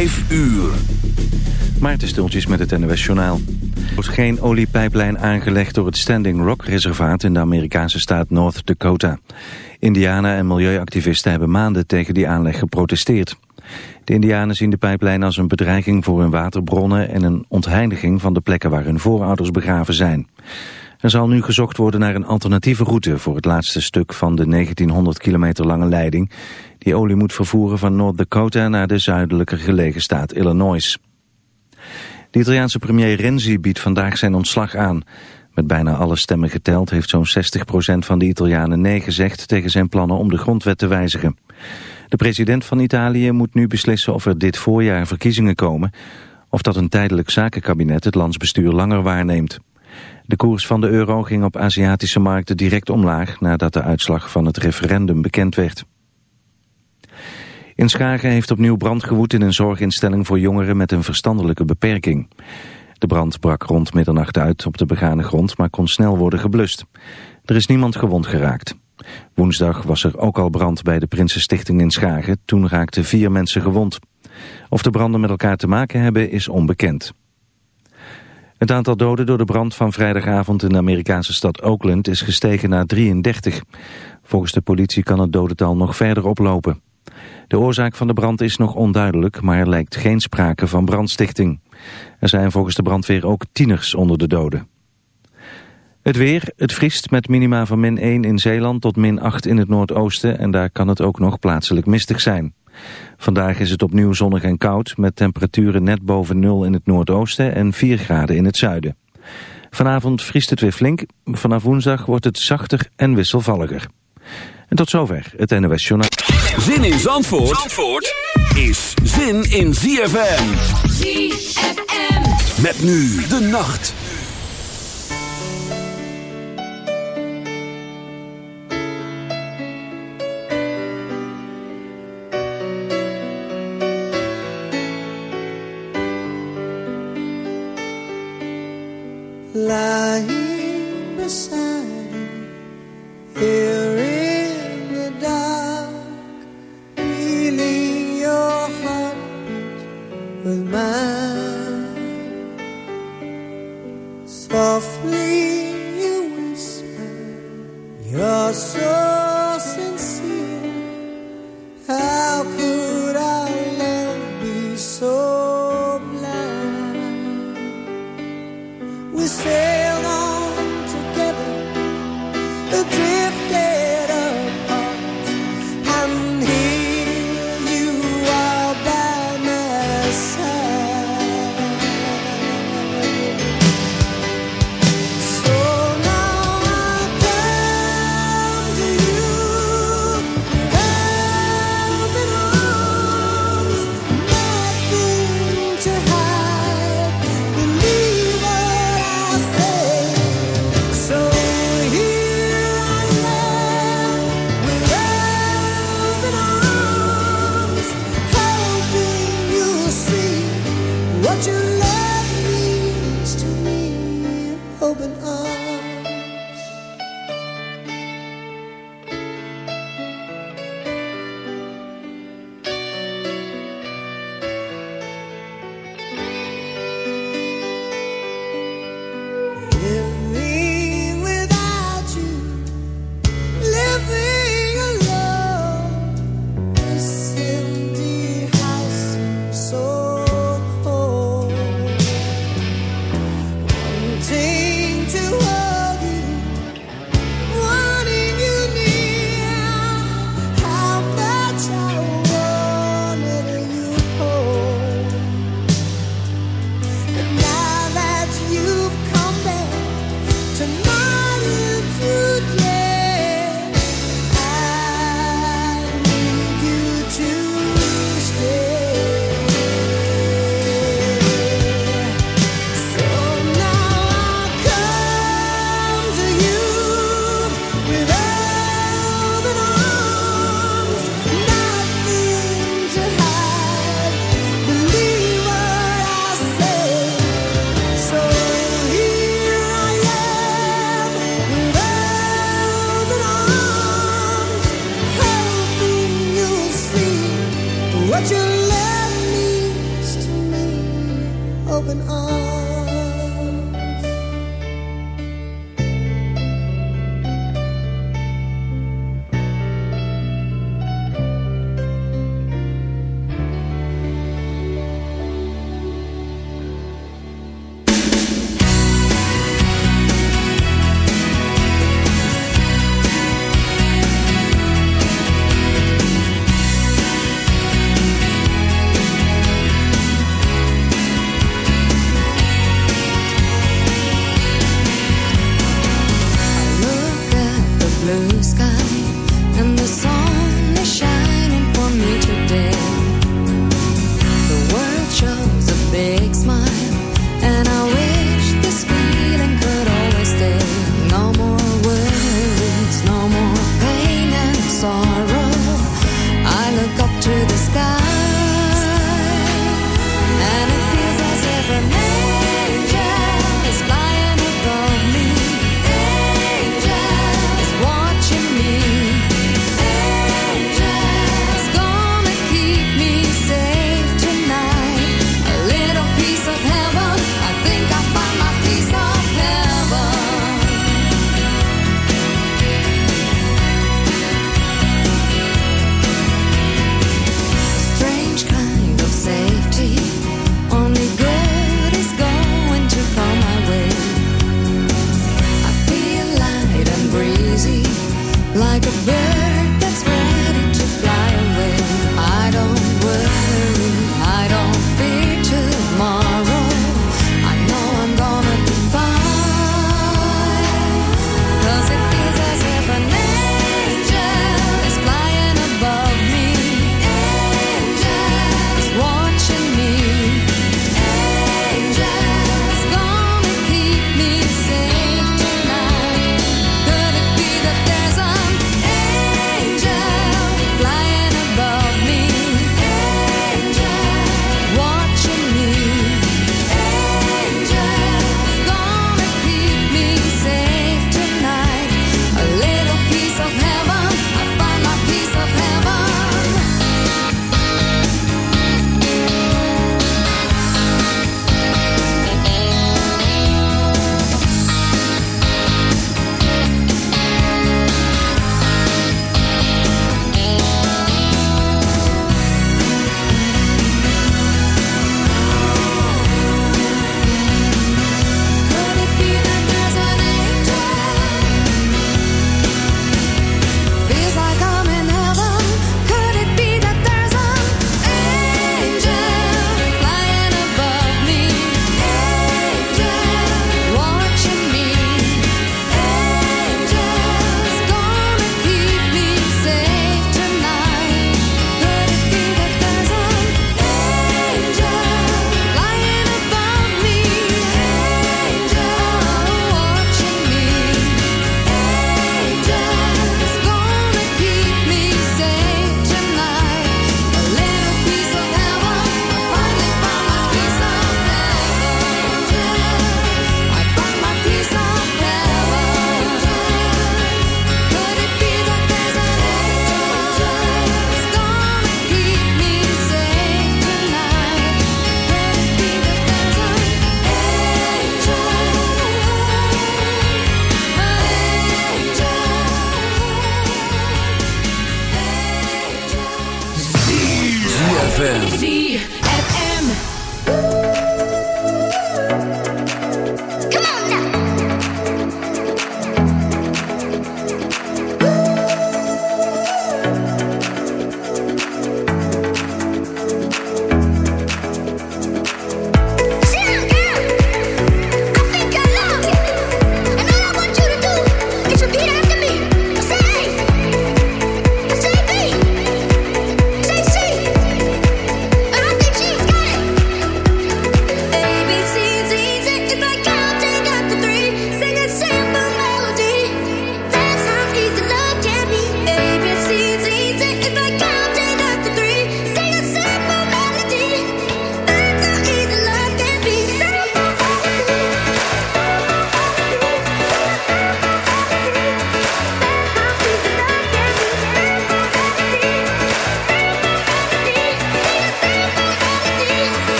5 uur. Maarten Stultjes met het NOS Journaal. Er wordt geen oliepijplijn aangelegd door het Standing Rock reservaat in de Amerikaanse staat North Dakota. Indianen en milieuactivisten hebben maanden tegen die aanleg geprotesteerd. De Indianen zien de pijplijn als een bedreiging voor hun waterbronnen en een ontheiniging van de plekken waar hun voorouders begraven zijn. Er zal nu gezocht worden naar een alternatieve route voor het laatste stuk van de 1900 kilometer lange leiding die olie moet vervoeren van North Dakota naar de zuidelijker gelegen staat Illinois. De Italiaanse premier Renzi biedt vandaag zijn ontslag aan. Met bijna alle stemmen geteld heeft zo'n 60% van de Italianen nee gezegd tegen zijn plannen om de grondwet te wijzigen. De president van Italië moet nu beslissen of er dit voorjaar verkiezingen komen... of dat een tijdelijk zakenkabinet het landsbestuur langer waarneemt. De koers van de euro ging op Aziatische markten direct omlaag... nadat de uitslag van het referendum bekend werd. In Schagen heeft opnieuw brand gewoed in een zorginstelling voor jongeren met een verstandelijke beperking. De brand brak rond middernacht uit op de begane grond, maar kon snel worden geblust. Er is niemand gewond geraakt. Woensdag was er ook al brand bij de Prinsenstichting in Schagen. Toen raakten vier mensen gewond. Of de branden met elkaar te maken hebben is onbekend. Het aantal doden door de brand van vrijdagavond in de Amerikaanse stad Oakland is gestegen naar 33. Volgens de politie kan het dodental nog verder oplopen. De oorzaak van de brand is nog onduidelijk, maar er lijkt geen sprake van brandstichting. Er zijn volgens de brandweer ook tieners onder de doden. Het weer, het vriest met minima van min 1 in Zeeland tot min 8 in het noordoosten en daar kan het ook nog plaatselijk mistig zijn. Vandaag is het opnieuw zonnig en koud met temperaturen net boven nul in het noordoosten en 4 graden in het zuiden. Vanavond vriest het weer flink, vanaf woensdag wordt het zachter en wisselvalliger. En tot zover het NOS Journaal. Zin in Zandvoort, Zandvoort is zin in ZFM. ZFM. Met nu de nacht.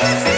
Everything.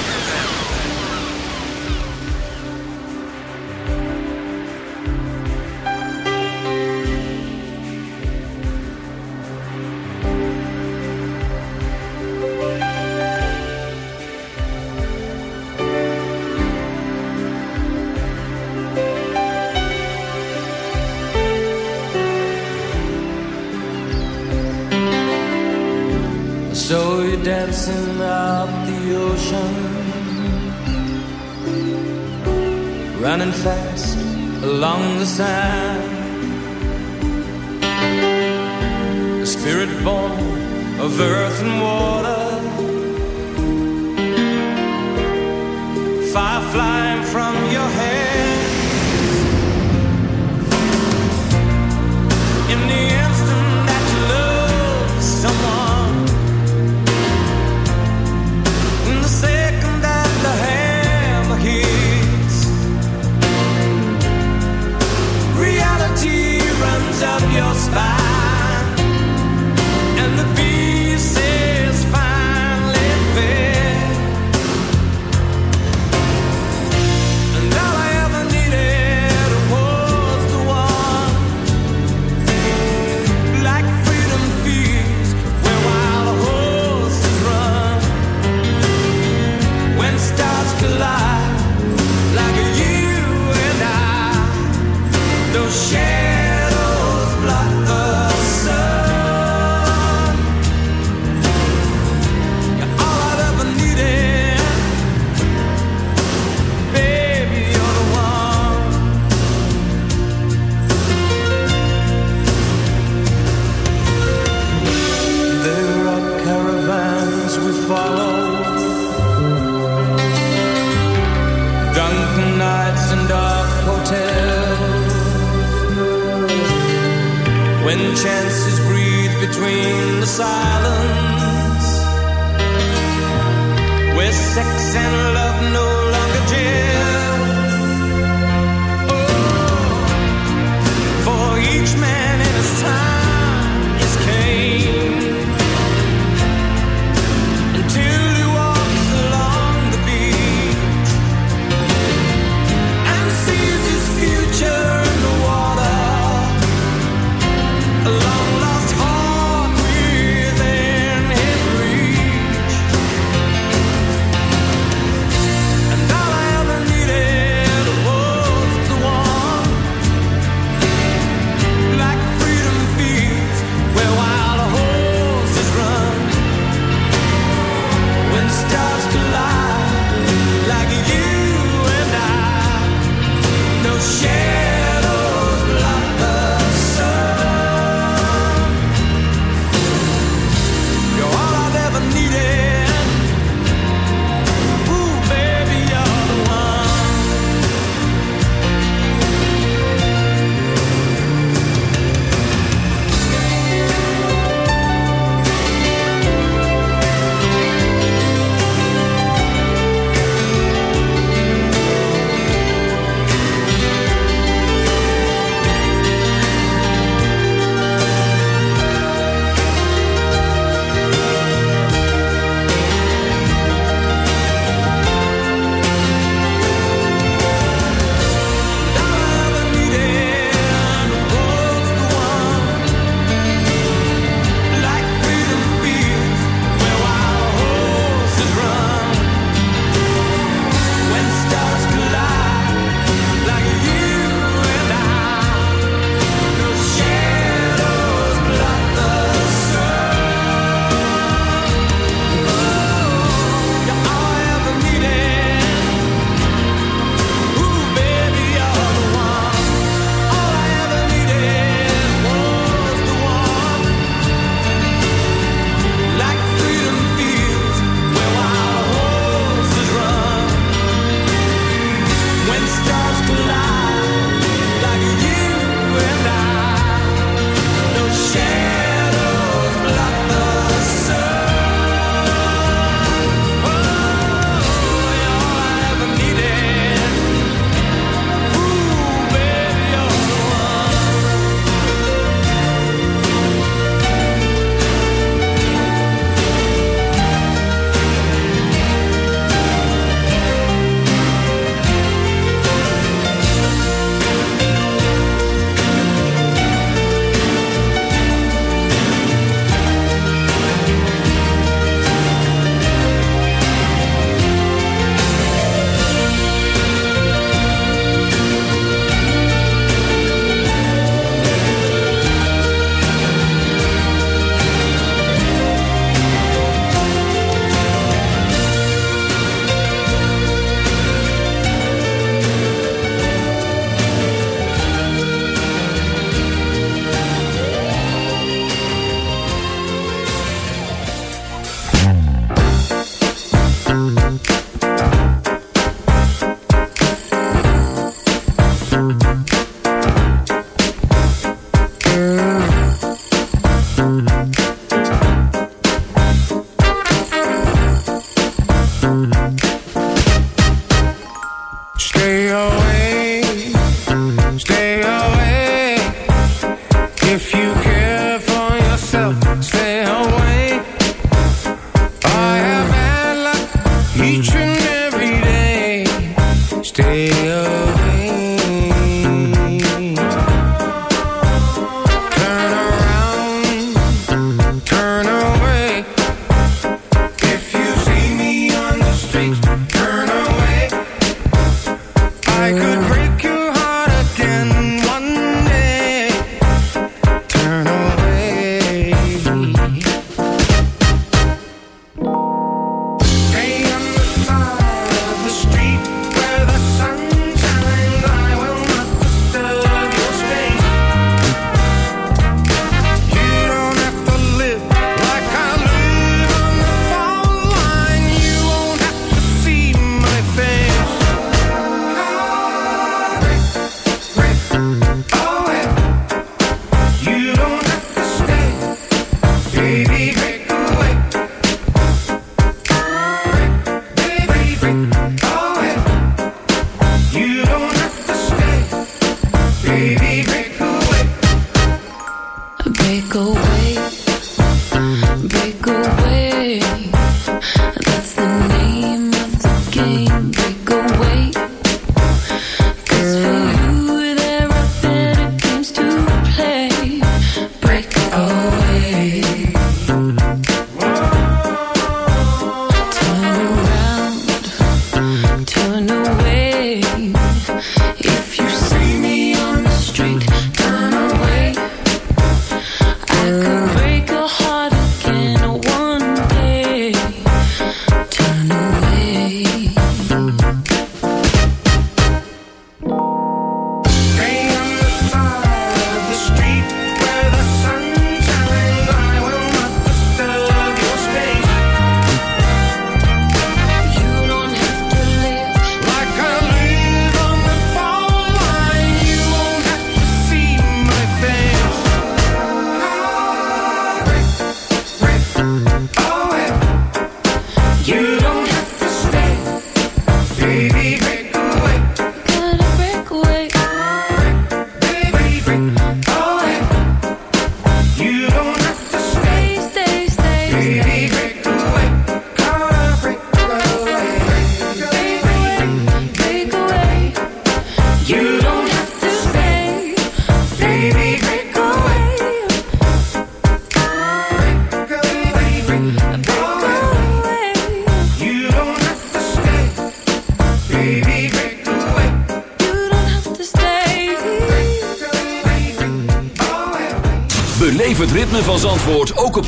You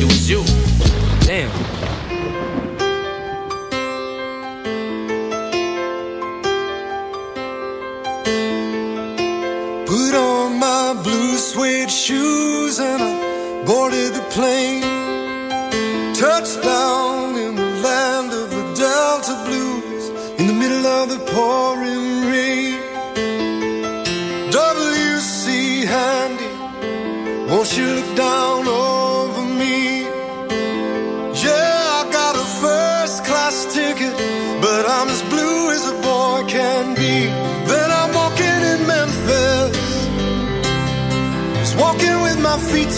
it was you. Damn. Put on my blue suede shoes and I boarded the plane. Touchdown in the land of the Delta Blues in the middle of the pouring rain. W.C. Handy, won't you look down over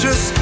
just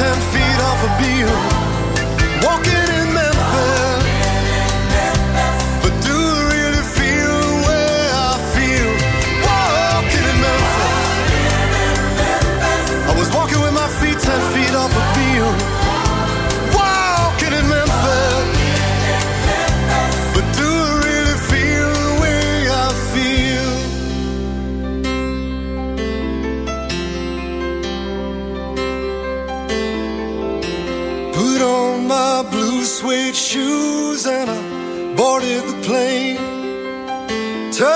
ten feet off a beam. Walking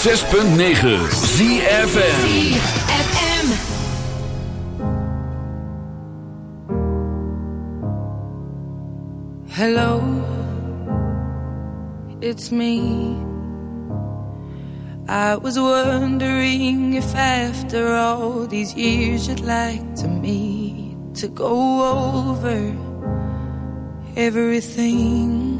106.9 Hello, it's me. I was wondering if after all these years you'd like to meet to go over everything.